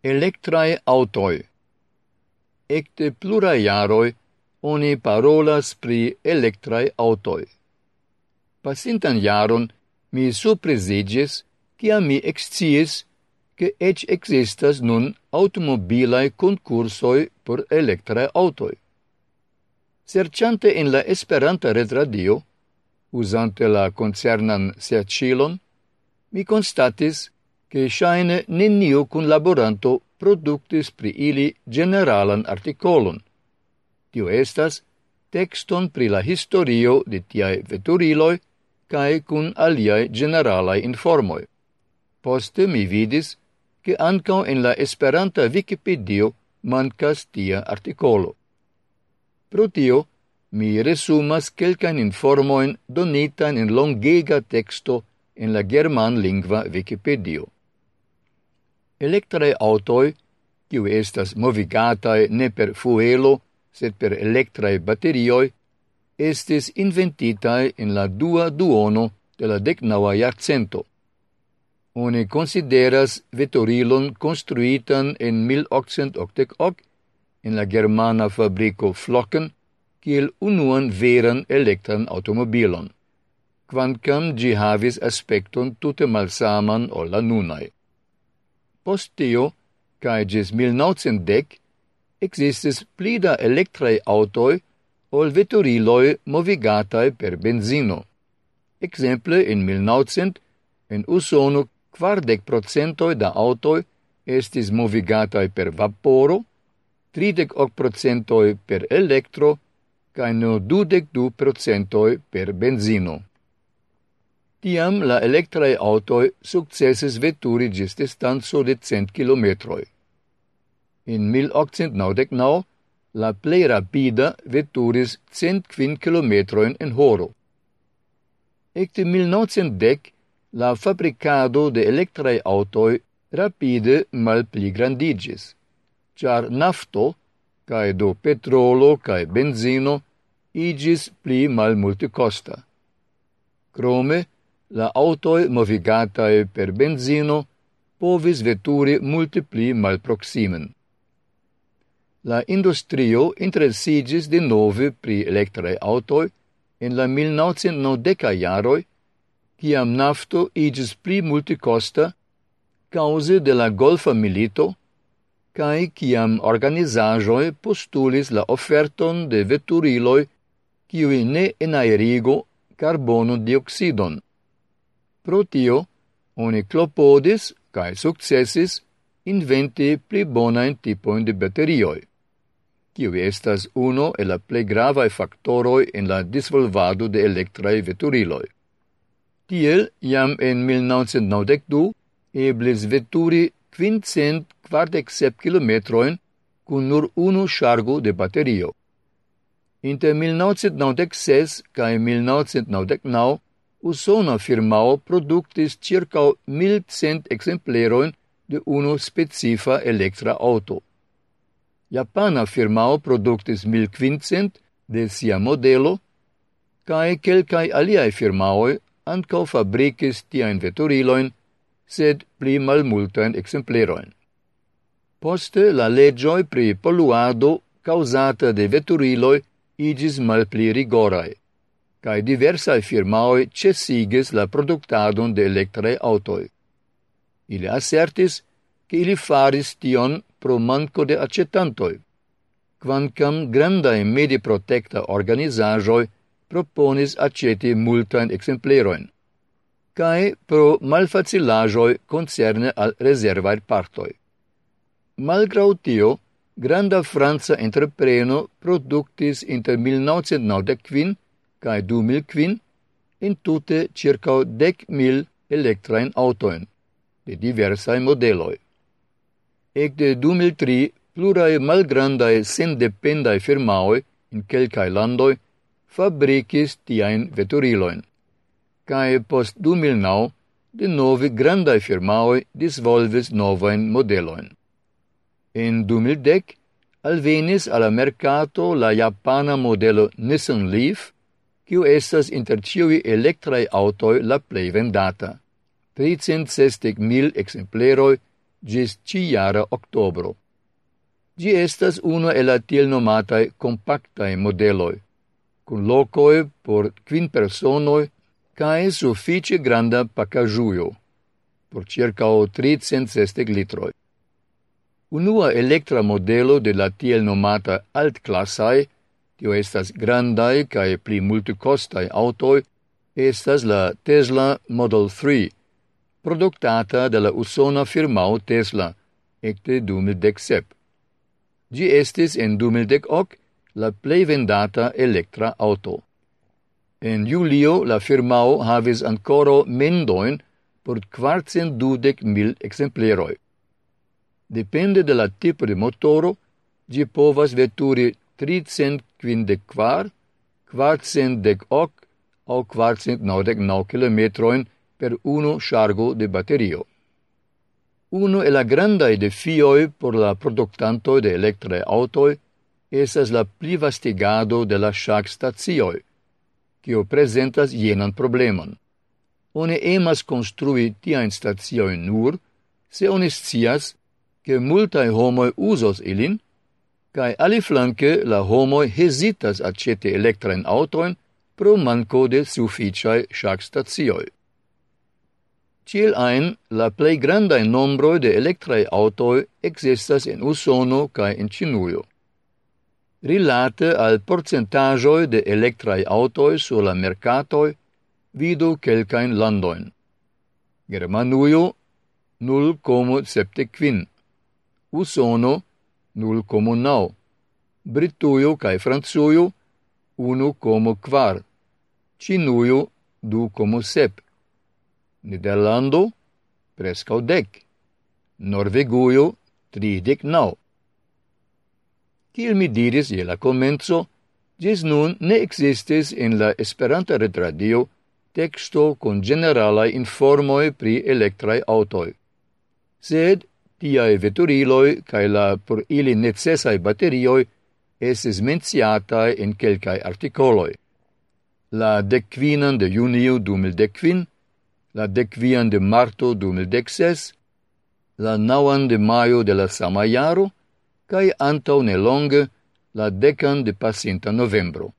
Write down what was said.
Electrae autoi. Ecte plura iaroi, oni parolas pri electrae autoi. Pasintan iaron, mi surprizigis cia mi excies che ec existas nun automobilae concursoi por electrae autoi. Serciante in la Esperanta retradio, usante la concernan sercilon, mi constatis che shaine nenio cun laboranto productis pri ili generalan articolon. Tio estas texton pri la historio de tiae veturiloi cae cun aliae generalae informoi. Poste mi vidis che ancao en la esperanta Wikipedia mancas tia articolo. Pro tio, mi resumas quelcan informoin donitan in longega texto en la german lingua Wikipedia. Electrae autoi, kiu estas movigatae ne per fuelo, sed per electrae baterioi, estis inventitae in la dua duono de la decnaua iarcento. Oni consideras veturilon construitan en 1888 in la germana fabrico Flocken kiel unuan veran elektran automobilon, quancam gi havis aspecton tute malsaman ol la nunae. Post tio, cae gis 1910, existis plida electrae autoi ol veturiloi movigatae per benzino. Exemple, in 1900, in Usono quardec procentoi da autoi estis movigatae per vaporo, 38 procentoi per electro, cae no 22 procentoi per benzino. Tiam la electrae autoi successes vetturi gis distanzo de cent kilometroi. In 1899 la plei rapida vetturis cent quin kilometroin in horo. Ecte 1910 la fabricado de electrae autoi rapide mal pli grandigis, char nafto, cae do petrolo cae benzino, igis pli mal multicosta. Crome, la autoi movigatae per benzino povis veturi multipli mal malproximen. La industrio interessigis de nove pri electrae autoi en la 1990 jaroi, ciam nafto igis pli multicosta cause de la Golfa milito, cae ciam organizajoi postulis la offerton de veturiloi ciui ne enaerigo carbono dioxidon. Pro tio, oni clopodis cae successis inventi pli bonain tipoin de baterioi, Cio estas uno e la ple gravae factoroi en la disvolvado de electrae veturiloi. Tiel, jam en 1992, eblis veturi 547 kilometroin kun nur unu chargo de baterio. Inter 1996 kaj 1999 usona firmao productis circa 1100 exempleroin de unu specifa elektra auto. Japana firmao productis 1500 de sia modelo, cae quelcae aliae firmaoi ancau fabricis tiaen veturiloin, sed pli malmultain exempleroin. Poste la legioi pri poluado causata de veturiloi igis malpli rigorae cae diversae firmaoi cesigis la productadon de electrae autoi. Ili assertis che ili faris tion pro manco de accetantoi, quancam grandae medi protecta organizajoi proponis acceti multain exempleroin, cae pro malfacilajoi concerne al reservae partoi. Malgrau tio, granda Franza entrepreno productis inter 1995 cae du mil quin in tute circa dec mil electrain autoin de diversae modeloi. Ec de 2003 plurae malgrandae sendependae firmaoi in quelcae landoi fabricis tiaen veturiloin, cae post 2009 de nove grandae firmaoi disvolvis novaen modeloin. In 2010 alvenis ala mercato la japana modelo Nissan Leaf kiu estas inter ciui electrae autoi la plei vendata. 360.000 exempleroi gis ciara octobro. Gi estas uno e la tiel nomatae compactae modeloi, cun locoi por quin personoi cae suffice granda pacajuio, por circa 360 litroi. Unua electra modelo de la tiel nomata altclassae tio estas grandai cae pli multicostai autoi, estas la Tesla Model 3, productata de la usona firmao Tesla, ecte 2017. Gi estis en 2018 la plei vendata electra auto. En julio la firmao havis ancora mendoin por quartcent dudec mil exempleroi. Depende de la tipo de motoro, gi povas veturi tricent quindec quar, quarcent dec hoc, au quarcent naudec nau kilometroin per uno chargo de baterio. Uno e la grandai defioi por la productanto de electrae autoi esas la plivastigado de la shac stazioi, cio presentas jenan problemon. One emas construi tiaen stazioi nur, se onis scias, che multae homoi usos ilin, cae aliflanque la homoi hesitas acete electraen autoin pro manco de sufficiae shac stazioi. Ciel ein, la plei grandae nombroi de electrae autoi existas in Usono cae in Cinuio. Rilate al porcentajoi de electrae autoi sur la mercatoi, vidu quelcain landoin. Germanuio 0,75. Usono 0,9. Britujo kaj Francujo 1,4. Ĉinujo 2,7. Nederlando preskaŭ dek. Norvegujo tridek naŭ. Kiel mi diris je la komenco, Gis nun ne existis in la Esperanta retradio texto con generalae informoi pri electrae autoi. Sed tiae veturiloi cae la por ili necessae baterioi esis menciatae in quelcae articoloi. La decquinan de junio 2015, la decvian de marto 2016, la nauan de maio de la sama iaro, cae antau nelonge la decan de pacinta novembro.